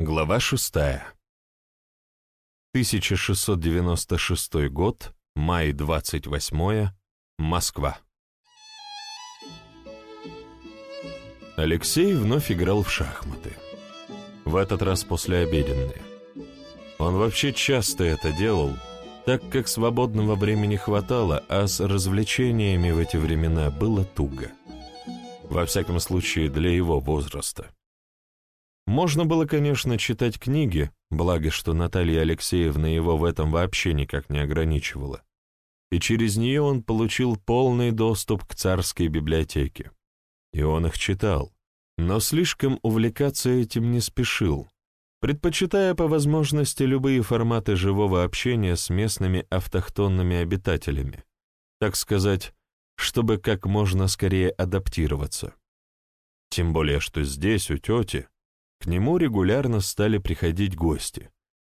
Глава 6. 1696 год, май 28, Москва. Алексей вновь играл в шахматы. В этот раз после обеденные. Он вообще часто это делал, так как свободного времени хватало, а с развлечениями в эти времена было туго. Во всяком случае, для его возраста. Можно было, конечно, читать книги, благо что Наталья Алексеевна его в этом вообще никак не ограничивала. И через нее он получил полный доступ к царской библиотеке. И он их читал, но слишком увлекаться этим не спешил, предпочитая по возможности любые форматы живого общения с местными автохтонными обитателями, так сказать, чтобы как можно скорее адаптироваться. Тем более, что здесь, у тети, к нему регулярно стали приходить гости.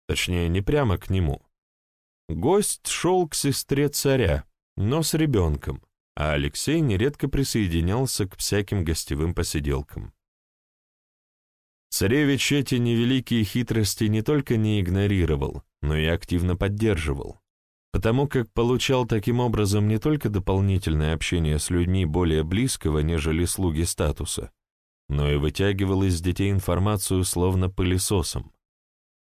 Точнее, не прямо к нему. Гость шел к сестре царя, но с ребенком, а Алексей нередко присоединялся к всяким гостевым посиделкам. Царевич эти невеликие хитрости не только не игнорировал, но и активно поддерживал, потому как получал таким образом не только дополнительное общение с людьми более близкого, нежели слуги статуса, но и вытягивал из детей информацию словно пылесосом.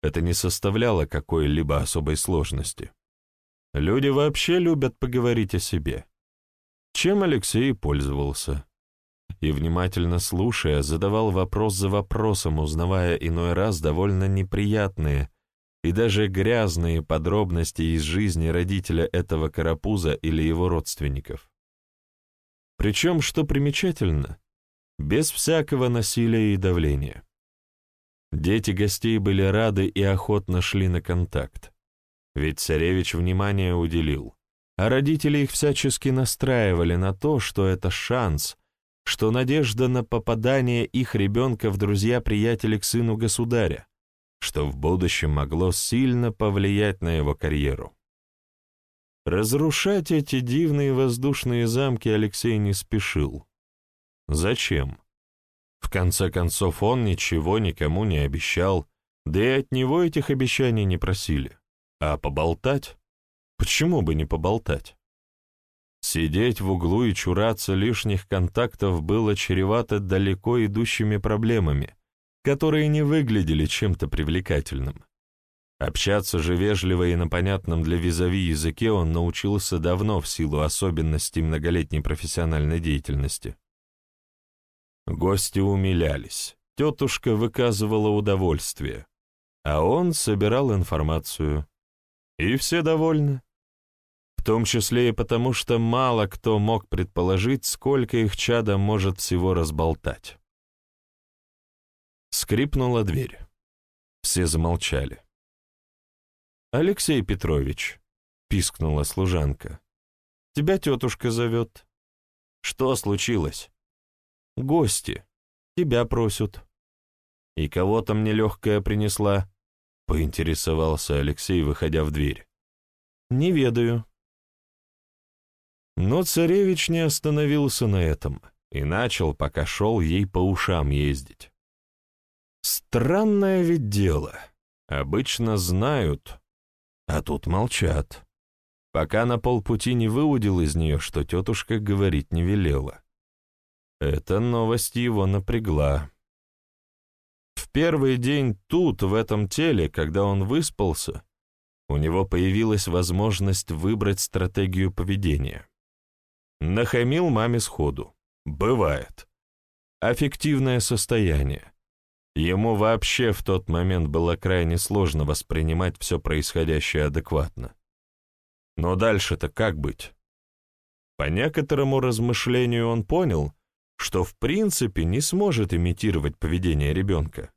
Это не составляло какой-либо особой сложности. Люди вообще любят поговорить о себе. Чем Алексей пользовался. И, внимательно слушая, задавал вопрос за вопросом, узнавая иной раз довольно неприятные и даже грязные подробности из жизни родителя этого карапуза или его родственников. Причем, что примечательно, без всякого насилия и давления. Дети гостей были рады и охотно шли на контакт. Ведь царевич внимание уделил, а родители их всячески настраивали на то, что это шанс, что надежда на попадание их ребенка в друзья-приятели к сыну государя, что в будущем могло сильно повлиять на его карьеру. Разрушать эти дивные воздушные замки Алексей не спешил. Зачем? В конце концов, он ничего никому не обещал, да и от него этих обещаний не просили. А поболтать? Почему бы не поболтать? Сидеть в углу и чураться лишних контактов было чревато далеко идущими проблемами, которые не выглядели чем-то привлекательным. Общаться же вежливо и на понятном для визави языке он научился давно в силу особенностей многолетней профессиональной деятельности. Гости умилялись, тетушка выказывала удовольствие, а он собирал информацию. И все довольны. В том числе и потому, что мало кто мог предположить, сколько их чада может всего разболтать. Скрипнула дверь. Все замолчали. «Алексей Петрович», — пискнула служанка, — «тебя тетушка зовет». «Что случилось?» Гости. Тебя просят. И кого-то мне легкая принесла, — поинтересовался Алексей, выходя в дверь. Не ведаю. Но царевич не остановился на этом и начал, пока шел, ей по ушам ездить. Странное ведь дело. Обычно знают, а тут молчат. Пока на полпути не выудил из нее, что тетушка говорить не велела. Эта новость его напрягла. В первый день тут, в этом теле, когда он выспался, у него появилась возможность выбрать стратегию поведения. Нахамил маме сходу. Бывает. Аффективное состояние. Ему вообще в тот момент было крайне сложно воспринимать все происходящее адекватно. Но дальше-то как быть? По некоторому размышлению он понял, что в принципе не сможет имитировать поведение ребенка.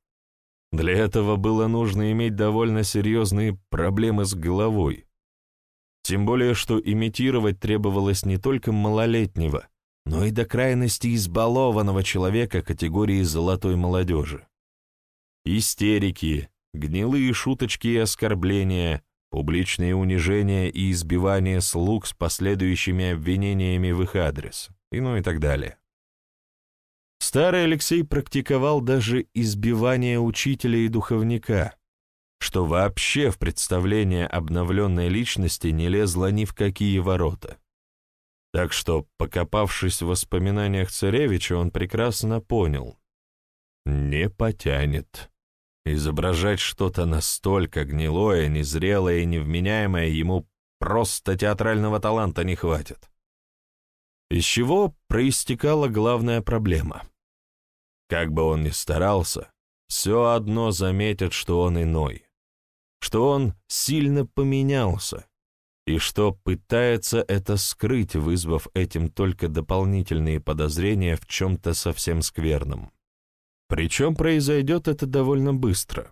Для этого было нужно иметь довольно серьезные проблемы с головой. Тем более, что имитировать требовалось не только малолетнего, но и до крайности избалованного человека категории золотой молодежи. Истерики, гнилые шуточки и оскорбления, публичные унижения и избивания слуг с последующими обвинениями в их адрес, и ну и так далее. Старый Алексей практиковал даже избивание учителя и духовника, что вообще в представление обновленной личности не лезло ни в какие ворота. Так что, покопавшись в воспоминаниях царевича, он прекрасно понял — не потянет. Изображать что-то настолько гнилое, незрелое и невменяемое ему просто театрального таланта не хватит. Из чего проистекала главная проблема. Как бы он ни старался, все одно заметят, что он иной, что он сильно поменялся, и что пытается это скрыть, вызвав этим только дополнительные подозрения в чем-то совсем скверном. Причем произойдет это довольно быстро.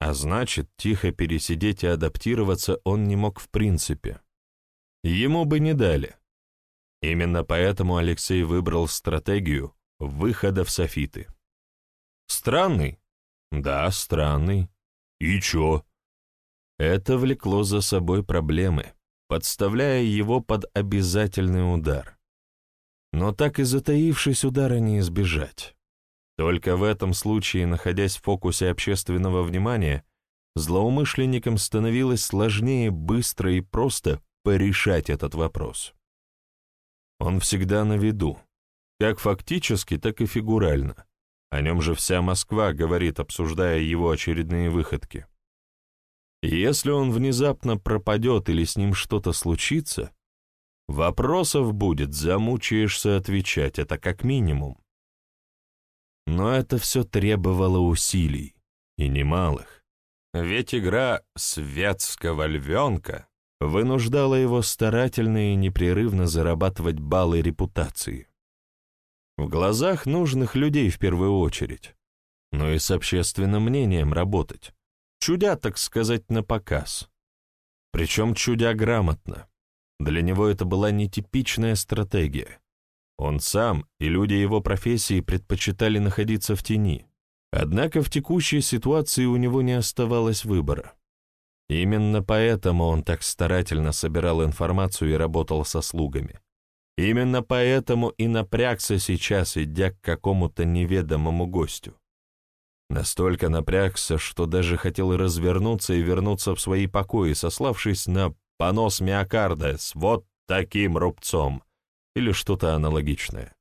А значит, тихо пересидеть и адаптироваться он не мог в принципе. Ему бы не дали. Именно поэтому Алексей выбрал стратегию выхода в софиты. Странный? Да, странный. И чё? Это влекло за собой проблемы, подставляя его под обязательный удар. Но так и затаившись удара не избежать. Только в этом случае, находясь в фокусе общественного внимания, злоумышленникам становилось сложнее быстро и просто порешать этот вопрос. Он всегда на виду, как фактически, так и фигурально. О нем же вся Москва говорит, обсуждая его очередные выходки. И если он внезапно пропадет или с ним что-то случится, вопросов будет, замучаешься отвечать, это как минимум. Но это все требовало усилий, и немалых. Ведь игра «Светского львенка» вынуждала его старательно и непрерывно зарабатывать баллы репутации. В глазах нужных людей в первую очередь, но и с общественным мнением работать. Чудя, так сказать, на показ. Причем чудя грамотно. Для него это была нетипичная стратегия. Он сам и люди его профессии предпочитали находиться в тени. Однако в текущей ситуации у него не оставалось выбора. Именно поэтому он так старательно собирал информацию и работал со слугами. Именно поэтому и напрягся сейчас, идя к какому-то неведомому гостю. Настолько напрягся, что даже хотел развернуться и вернуться в свои покои, сославшись на понос миокарда с вот таким рубцом — или что-то аналогичное.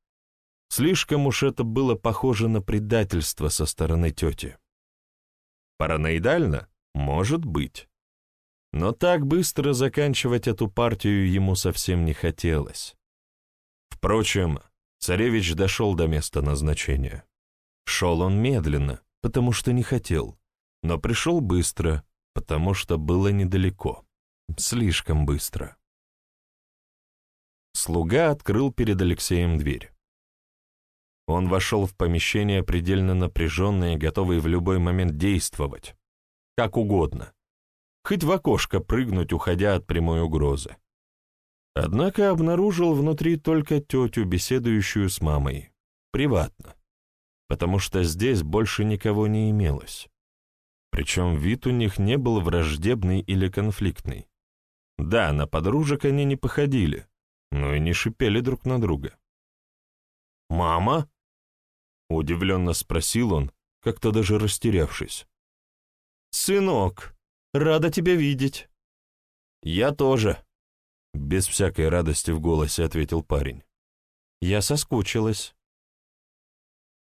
Слишком уж это было похоже на предательство со стороны тети. Параноидально? Может быть. Но так быстро заканчивать эту партию ему совсем не хотелось. Впрочем, царевич дошел до места назначения. Шел он медленно, потому что не хотел, но пришел быстро, потому что было недалеко. Слишком быстро. Слуга открыл перед Алексеем дверь. Он вошел в помещение предельно напряженный и готовый в любой момент действовать. Как угодно. Хоть в окошко прыгнуть, уходя от прямой угрозы. Однако обнаружил внутри только тетю, беседующую с мамой. Приватно. Потому что здесь больше никого не имелось. Причем вид у них не был враждебный или конфликтный. Да, на подружек они не походили, но и не шипели друг на друга. «Мама?» — удивленно спросил он, как-то даже растерявшись. «Сынок, рада тебя видеть». «Я тоже», — без всякой радости в голосе ответил парень. «Я соскучилась».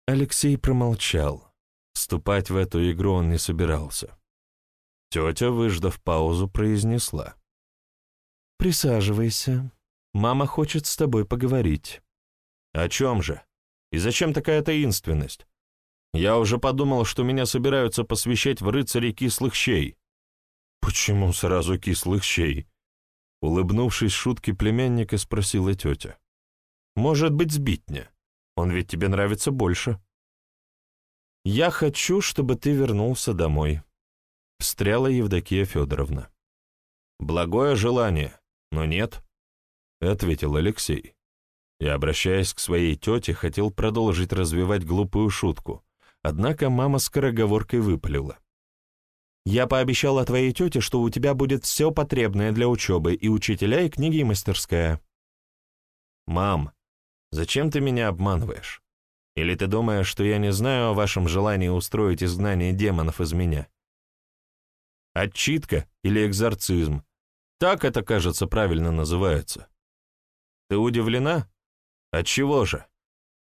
Алексей промолчал. Вступать в эту игру он не собирался. Тетя, выждав паузу, произнесла. «Присаживайся. Мама хочет с тобой поговорить». «О чем же? И зачем такая таинственность? Я уже подумал, что меня собираются посвящать в рыцари кислых щей». «Почему сразу кислых щей?» Улыбнувшись шутке племянника, спросила тетя. «Может быть, сбитня? Он ведь тебе нравится больше». «Я хочу, чтобы ты вернулся домой», — встряла Евдокия Федоровна. «Благое желание, но нет. — ответил Алексей. И, обращаясь к своей тете, хотел продолжить развивать глупую шутку, однако мама скороговоркой выпалила. «Я пообещала твоей тете, что у тебя будет все потребное для учебы, и учителя, и книги, и мастерская». «Мам, зачем ты меня обманываешь? Или ты думаешь, что я не знаю о вашем желании устроить изгнание демонов из меня? Отчитка или экзорцизм. Так это, кажется, правильно называется. Ты удивлена? Отчего же?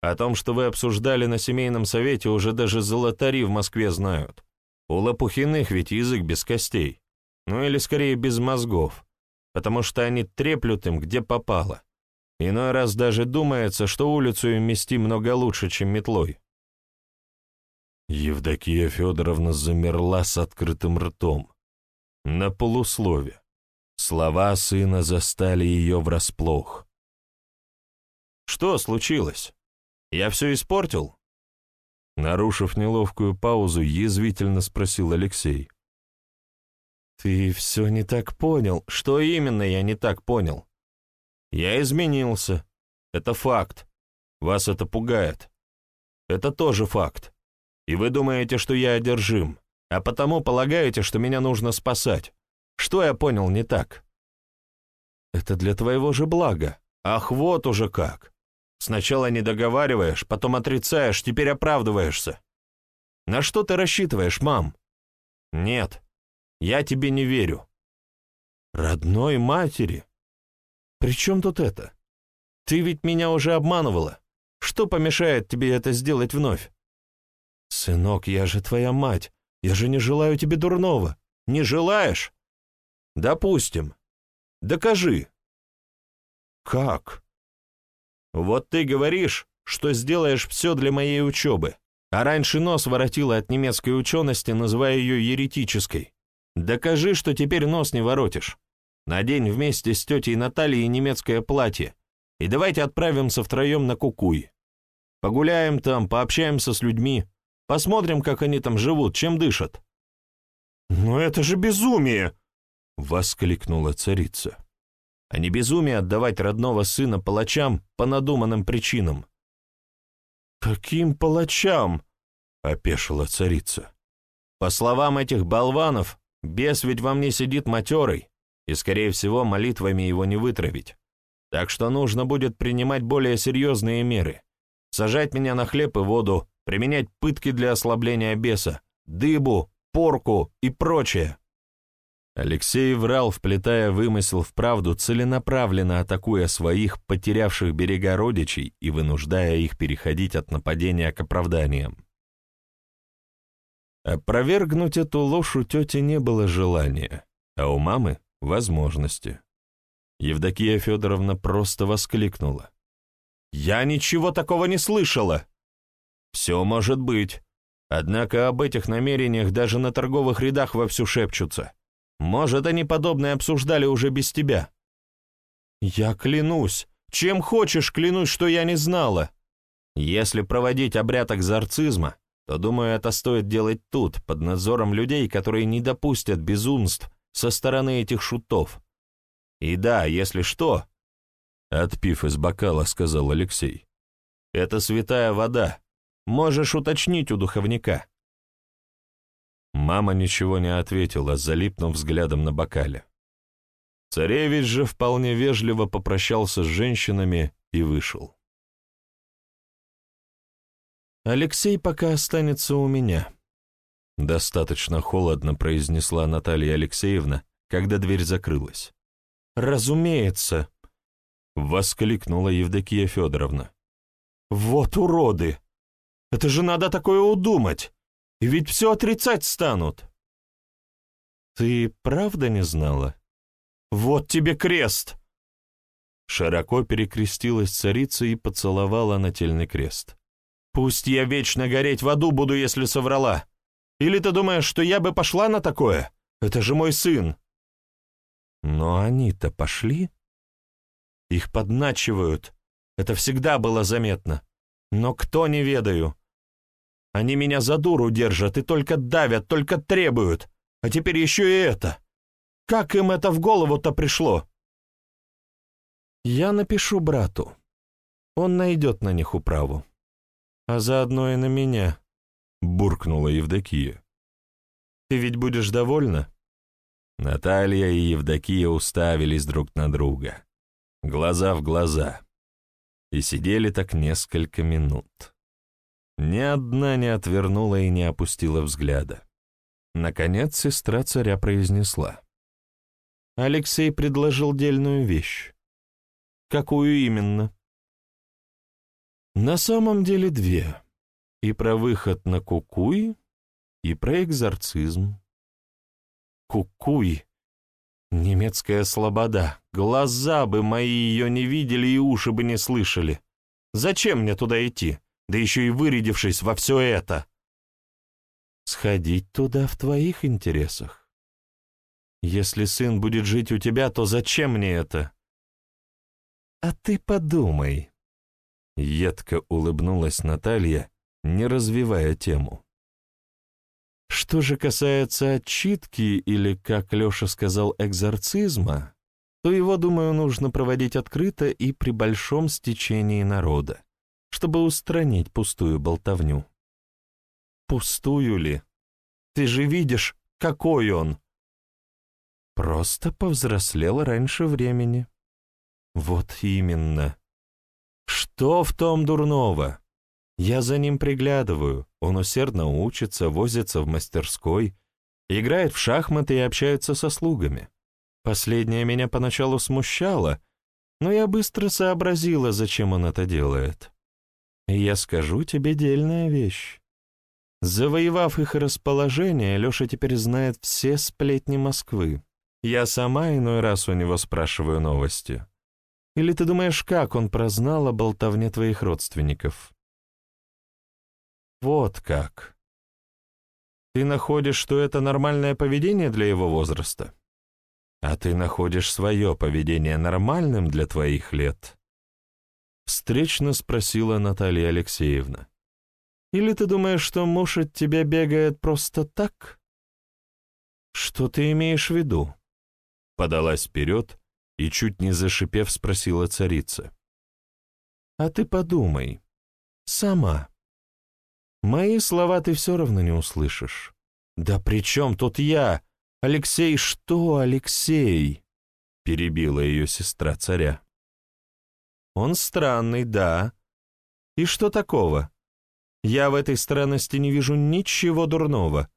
О том, что вы обсуждали на семейном совете, уже даже золотари в Москве знают. У Лопухиных ведь язык без костей. Ну или скорее без мозгов, потому что они треплют им где попало. Иной раз даже думается, что улицу им мести много лучше, чем метлой. Евдокия Федоровна замерла с открытым ртом. На полуслове. Слова сына застали ее врасплох. «Что случилось? Я все испортил?» Нарушив неловкую паузу, язвительно спросил Алексей. «Ты все не так понял. Что именно я не так понял?» «Я изменился. Это факт. Вас это пугает. Это тоже факт. И вы думаете, что я одержим, а потому полагаете, что меня нужно спасать. Что я понял не так?» «Это для твоего же блага. Ах, вот уже как. Сначала не договариваешь, потом отрицаешь, теперь оправдываешься. На что ты рассчитываешь, мам? Нет, я тебе не верю. Родной матери? При чем тут это? Ты ведь меня уже обманывала. Что помешает тебе это сделать вновь? Сынок, я же твоя мать. Я же не желаю тебе дурного. Не желаешь? Допустим. Докажи. Как? Вот ты говоришь, что сделаешь все для моей учебы, а раньше нос воротила от немецкой учености, называя ее еретической. Докажи, что теперь нос не воротишь. Надень вместе с тетей Натальей немецкое платье, и давайте отправимся втроем на Кукуй. Погуляем там, пообщаемся с людьми, посмотрим, как они там живут, чем дышат». «Но это же безумие!» — воскликнула царица. «А не безумие отдавать родного сына палачам по надуманным причинам». «Каким палачам?» — опешила царица. «По словам этих болванов, Бес ведь во мне сидит матерый, и, скорее всего, молитвами его не вытравить. Так что нужно будет принимать более серьезные меры. Сажать меня на хлеб и воду, применять пытки для ослабления беса, дыбу, порку и прочее. Алексей врал, вплетая вымысел в правду, целенаправленно атакуя своих, потерявших берега родичей и вынуждая их переходить от нападения к оправданиям. Опровергнуть эту ложь у тети не было желания, а у мамы — возможности. Евдокия Федоровна просто воскликнула. «Я ничего такого не слышала!» «Все может быть. Однако об этих намерениях даже на торговых рядах вовсю шепчутся. Может, они подобное обсуждали уже без тебя?» «Я клянусь. Чем хочешь, клянусь, что я не знала. Если проводить обряд экзорцизма, то, думаю, это стоит делать тут, под надзором людей, которые не допустят безумств со стороны этих шутов. И да, если что, отпив из бокала, сказал Алексей, это святая вода, можешь уточнить у духовника. Мама ничего не ответила, залипнув взглядом на бокале. Царевич же вполне вежливо попрощался с женщинами и вышел. Алексей пока останется у меня. Достаточно холодно произнесла Наталья Алексеевна, когда дверь закрылась. Разумеется, воскликнула Евдокия Федоровна. Вот уроды! Это же надо такое удумать! Ведь все отрицать станут. Ты правда не знала? Вот тебе крест! Широко перекрестилась царица и поцеловала нательный крест. Пусть я вечно гореть в аду буду, если соврала. Или ты думаешь, что я бы пошла на такое? Это же мой сын. Но они-то пошли. Их подначивают. Это всегда было заметно. Но кто не ведаю. Они меня за дуру держат и только давят, только требуют. А теперь еще и это. Как им это в голову-то пришло? Я напишу брату. Он найдет на них управу а заодно и на меня», — буркнула Евдокия. «Ты ведь будешь довольна?» Наталья и Евдокия уставились друг на друга, глаза в глаза, и сидели так несколько минут. Ни одна не отвернула и не опустила взгляда. Наконец сестра царя произнесла. Алексей предложил дельную вещь. Какую именно? На самом деле две. И про выход на Кукуй, и про экзорцизм. Кукуй. Немецкая слобода. Глаза бы мои ее не видели и уши бы не слышали. Зачем мне туда идти? Да еще и вырядившись во все это. Сходить туда в твоих интересах. Если сын будет жить у тебя, то зачем мне это? А ты подумай. Едко улыбнулась Наталья, не развивая тему. Что же касается отчитки или, как Леша сказал, экзорцизма, то его, думаю, нужно проводить открыто и при большом стечении народа, чтобы устранить пустую болтовню. Пустую ли? Ты же видишь, какой он. Просто повзрослел раньше времени. Вот именно. Что в том дурного? Я за ним приглядываю, он усердно учится, возится в мастерской, играет в шахматы и общается со слугами. Последнее меня поначалу смущало, но я быстро сообразила, зачем он это делает. Я скажу тебе дельная вещь. Завоевав их расположение, Леша теперь знает все сплетни Москвы. Я сама иной раз у него спрашиваю новости. Или ты думаешь, как он прознал о болтовне твоих родственников? Вот как. Ты находишь, что это нормальное поведение для его возраста? А ты находишь свое поведение нормальным для твоих лет? Встречно спросила Наталья Алексеевна. Или ты думаешь, что муж от тебя бегает просто так? Что ты имеешь в виду? Подалась вперед и, чуть не зашипев, спросила царица. А ты подумай. Сама. Мои слова ты все равно не услышишь. Да при чем тут я? Алексей, что, Алексей? Перебила ее сестра царя. Он странный, да. И что такого? Я в этой странности не вижу ничего дурного.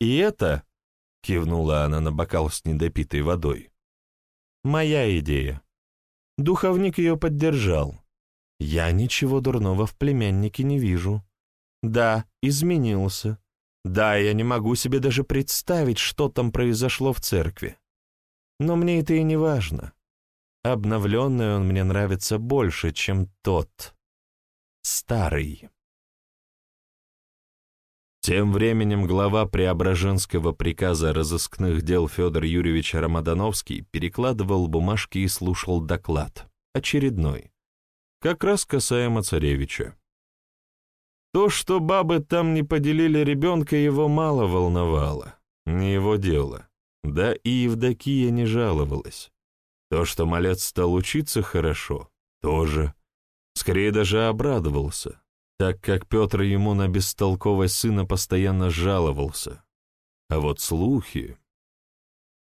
И это, — кивнула она на бокал с недопитой водой, — моя идея. Духовник ее поддержал. Я ничего дурного в племяннике не вижу. Да, изменился. Да, я не могу себе даже представить, что там произошло в церкви. Но мне это и не важно. Обновленный он мне нравится больше, чем тот, старый. Тем временем глава Преображенского приказа разыскных дел Федор Юрьевич Рамадановский перекладывал бумажки и слушал доклад, очередной, как раз касаемо царевича. То, что бабы там не поделили ребенка, его мало волновало, не его дело. Да и Евдокия не жаловалась. То, что малец стал учиться хорошо, тоже. Скорее даже обрадовался, так как Петр ему на бестолковость сына постоянно жаловался. А вот слухи...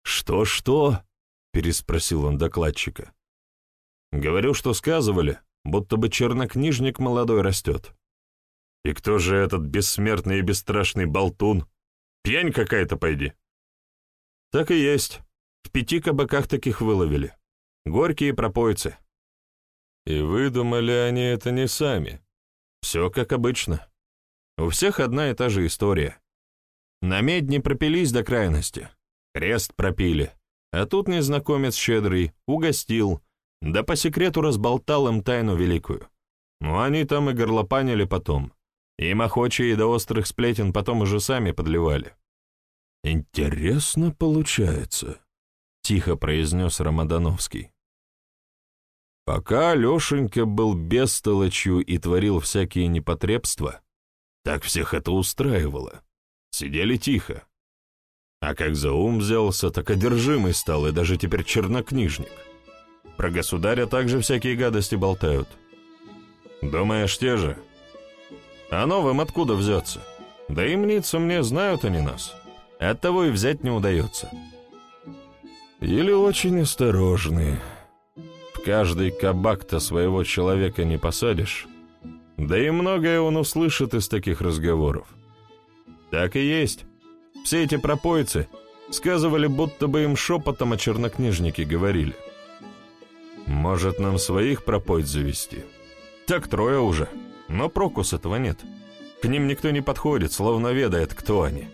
«Что-что?» — переспросил он докладчика. «Говорю, что сказывали, будто бы чернокнижник молодой растет. И кто же этот бессмертный и бесстрашный болтун? Пьянь какая-то, пойди». «Так и есть. В пяти кабаках таких выловили. Горькие пропойцы». «И выдумали они это не сами», все как обычно. У всех одна и та же история. На медне пропились до крайности. Крест пропили. А тут незнакомец щедрый угостил, да по секрету разболтал им тайну великую. Ну, они там и горлопанили потом. Им охочие до острых сплетен потом уже сами подливали. «Интересно получается», — тихо произнес Рамадановский. Пока Лешенька был бестолочью и творил всякие непотребства, так всех это устраивало. Сидели тихо. А как за ум взялся, так одержимый стал, и даже теперь чернокнижник. Про государя также всякие гадости болтают. Думаешь, те же? А новым откуда взяться? Да и мнится мне, знают они нас. Оттого и взять не удается. Или очень осторожные. В каждый кабак-то своего человека не посадишь. Да и многое он услышит из таких разговоров. Так и есть. Все эти пропойцы сказывали, будто бы им шепотом о чернокнижнике говорили. Может, нам своих пропойц завести? Так трое уже, но проку этого нет. К ним никто не подходит, словно ведает, кто они.